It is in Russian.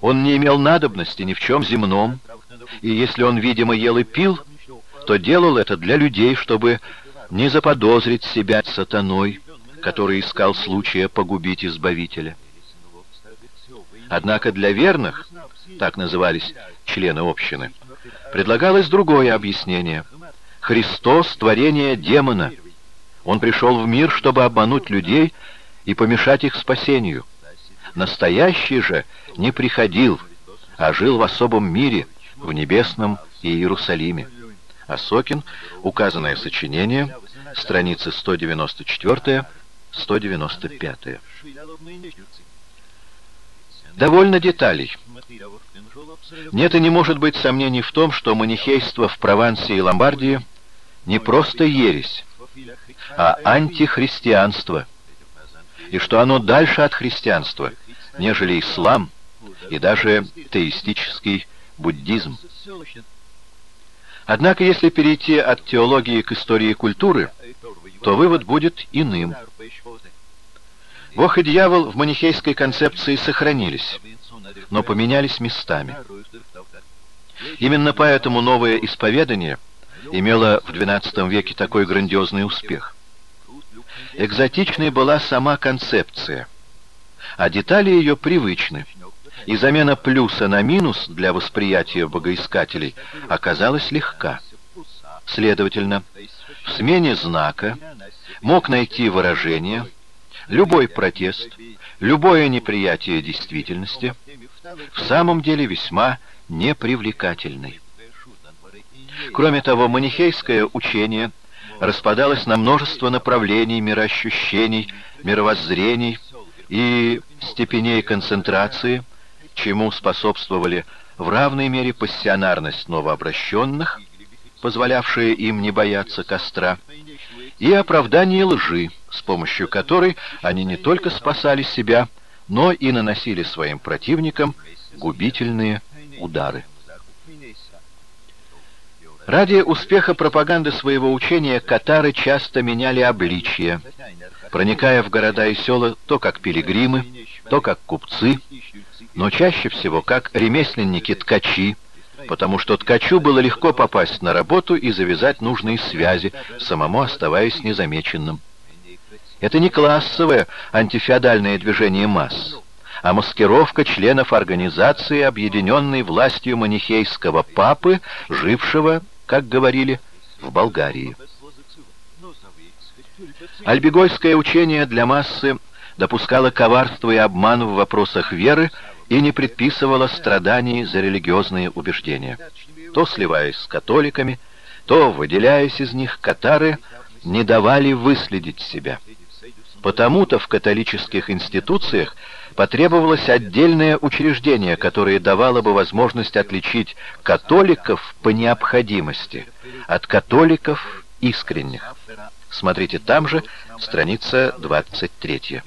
Он не имел надобности ни в чем земном, и если он, видимо, ел и пил, то делал это для людей, чтобы не заподозрить себя сатаной, который искал случая погубить Избавителя. Однако для верных, так назывались члены общины, предлагалось другое объяснение. Христос — творение демона. Он пришел в мир, чтобы обмануть людей и помешать их спасению. Настоящий же не приходил, а жил в особом мире, в небесном Иерусалиме. Осокин, указанное сочинение, страницы 194-195. Довольно деталей. Нет и не может быть сомнений в том, что манихейство в Провансе и Ломбардии не просто ересь, а антихристианство, и что оно дальше от христианства, нежели ислам и даже теистический буддизм. Однако, если перейти от теологии к истории культуры, то вывод будет иным. Бог и дьявол в манихейской концепции сохранились, но поменялись местами. Именно поэтому новое исповедание имело в XII веке такой грандиозный успех. Экзотичной была сама концепция, а детали ее привычны и замена плюса на минус для восприятия богоискателей оказалась легка. Следовательно, в смене знака мог найти выражение любой протест, любое неприятие действительности, в самом деле весьма непривлекательный. Кроме того, манихейское учение распадалось на множество направлений мироощущений, мировоззрений и степеней концентрации, чему способствовали в равной мере пассионарность новообращенных, позволявшая им не бояться костра, и оправдание лжи, с помощью которой они не только спасали себя, но и наносили своим противникам губительные удары. Ради успеха пропаганды своего учения катары часто меняли обличье, проникая в города и села то как пилигримы, то как купцы, но чаще всего как ремесленники-ткачи, потому что ткачу было легко попасть на работу и завязать нужные связи, самому оставаясь незамеченным. Это не классовое антифеодальное движение масс, а маскировка членов организации, объединенной властью манихейского папы, жившего, как говорили, в Болгарии. Альбегойское учение для массы допускало коварство и обман в вопросах веры и не предписывала страданий за религиозные убеждения. То сливаясь с католиками, то, выделяясь из них, катары не давали выследить себя. Потому-то в католических институциях потребовалось отдельное учреждение, которое давало бы возможность отличить католиков по необходимости от католиков искренних. Смотрите там же, страница 23.